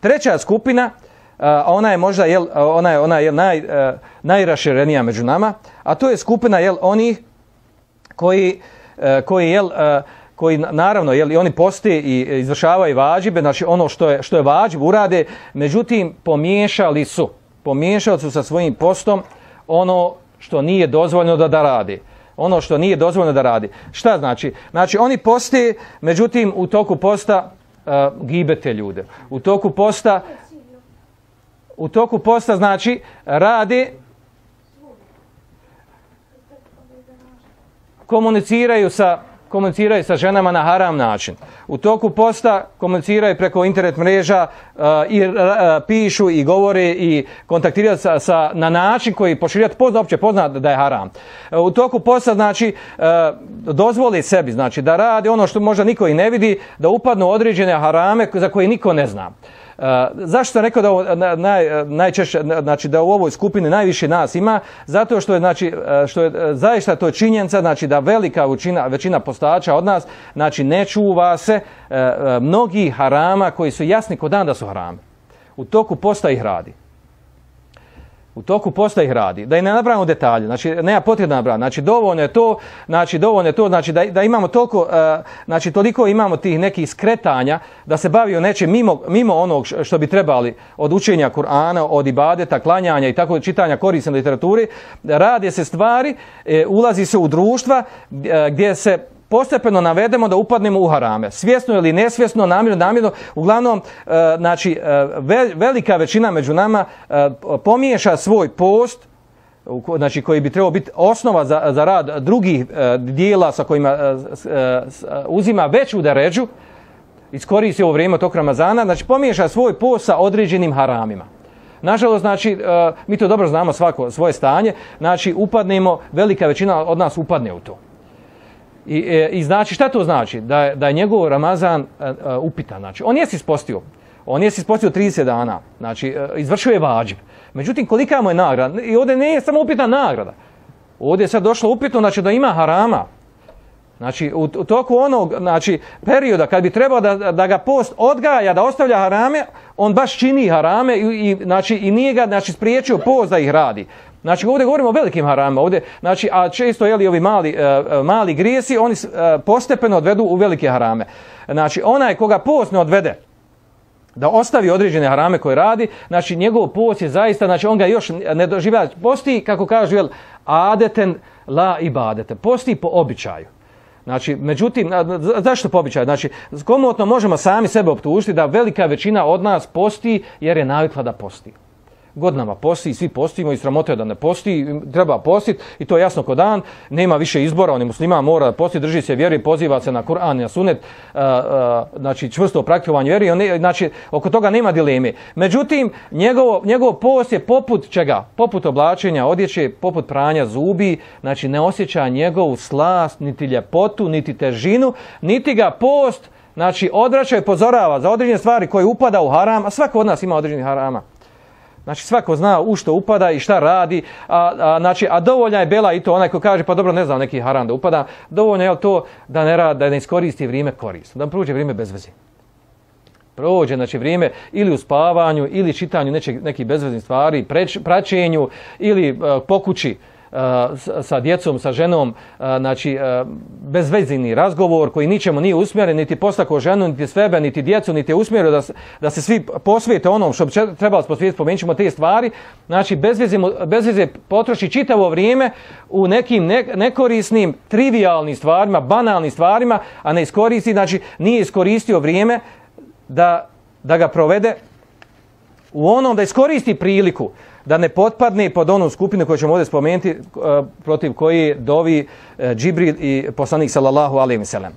Treća skupina, ona je možda jel, ona je, ona je naj, najraširenija među nama, a to je skupina jel, onih koji, koji jel, koji naravno jel, oni posti i izvršavaju vađibe, znači ono što je, što je vađib urade, međutim pomiješali su, pomiješali su sa svojim postom ono što nije dozvoljno da da radi. Ono što nije dozvoljno da radi. Šta znači? Znači oni posti, međutim u toku posta uh, gibete ljude. U toku posta u toku posta znači radi komuniciraju sa komuniciraju sa ženama na haram način. U toku posta komuniciraju preko internet mreža uh, i uh, pišu i govore i kontaktiraju sa, sa, na način koji pošiljati pozna, opće pozna da je haram. Uh, u toku posta znači dozvoli sebi znači da radi ono što možda niko i ne vidi, da upadnu određene harame za koje niko ne zna. Uh, zašto sam rekao da ovo, naj, najčešće, znači da u ovoj skupini najviše nas ima? Zato što je, znači, što je zaista to činjenica, znači da velika većina, većina postača od nas, znači ne čuva se mnogi harama koji su jasni kod dan da su harame. U toku posta ih radi u toku posta ih radi. Da i ne napravimo detalje, znači nema potrebe da napravimo. Znači dovoljno je to, znači dovoljno je to, znači da, da imamo toliko, uh, znači toliko imamo tih nekih skretanja da se bavi o nečem mimo, mimo onog što bi trebali od učenja Kur'ana, od ibadeta, klanjanja i tako čitanja korisne literaturi, radi se stvari, e, ulazi se u društva e, gdje se postepeno navedemo da upadnemo u harame. Svjesno ili nesvjesno, namjerno, namjerno, uglavnom, e, znači, e, velika većina među nama e, pomiješa svoj post, znači koji bi trebao biti osnova za, za rad drugih dijela sa kojima uzima veću deređu, iskoristi ovo vrijeme tog Ramazana, znači pomiješa svoj post sa određenim haramima. Nažalost, znači, mi to dobro znamo svako svoje stanje, znači upadnemo, velika većina od nas upadne u to. I, e, I znači, šta to znači? Da da je njegov Ramazan uh, uh, upitan. Znači, on je ispostio. On je ispostio 30 dana. Znači, izvršio je vađib. Međutim, kolika mu je nagrada? I ovdje ne je samo upitna nagrada. Ovdje je sad došlo upitno, znači, da ima harama. Znači, u, u toku onog znači, perioda kad bi trebao da, da ga post odgaja, da ostavlja harame, on baš čini harame i, i, znači, i nije ga znači, spriječio post da ih radi. Znači ovdje govorimo o velikim haramima, ovdje, znači, a često je li ovi mali, uh, mali grijesi, oni uh, postepeno odvedu u velike harame. Znači onaj koga post odvede, da ostavi određene harame koje radi, znači njegov post je zaista, znači on ga još ne doživlja, posti, kako kažu, jel, adeten la ibadete, posti po običaju. Znači, međutim, zašto po običaju? Znači, komotno možemo sami sebe optužiti da velika većina od nas posti jer je navikla da posti godinama posti, svi postimo i sramote da ne posti, treba postiti i to je jasno kod dan, nema više izbora, on je mora posti, drži se vjeri, poziva se na Kur'an i na sunet, znači čvrsto praktikovanje vjeri, znači oko toga nema dileme. Međutim, njegov, njegov post je poput čega? Poput oblačenja odjeće, poput pranja zubi, znači ne osjeća njegovu slast, niti ljepotu, niti težinu, niti ga post, znači odračaj pozorava za određene stvari koje upada u haram, a svako od nas ima određeni harama. Znači svako zna u što upada i šta radi, a, a, znači, a dovoljna je bela i to onaj ko kaže pa dobro ne znam neki haram da upada, dovoljno je to da ne radi, da ne iskoristi vrijeme korisno, da prođe vrijeme bez veze. Prođe znači vrijeme ili u spavanju ili čitanju nečeg, nekih bezveznih stvari, preč, praćenju ili uh, pokući sa djecom, sa ženom, znači bezvezini razgovor koji ničemu nije usmjeren, niti postako ženu, niti sebe, niti djecu, niti je usmjerio da, se svi posvijete onom što bi trebalo posvijeti, pomenut ćemo te stvari, znači bez veze potroši čitavo vrijeme u nekim ne, nekorisnim, trivialnim stvarima, banalnim stvarima, a ne iskoristi, znači nije iskoristio vrijeme da, da ga provede u onom da iskoristi priliku da ne potpadne pod onu skupinu koju ćemo ovdje spomenuti protiv koji dovi Džibril i poslanik sallallahu alejhi ve.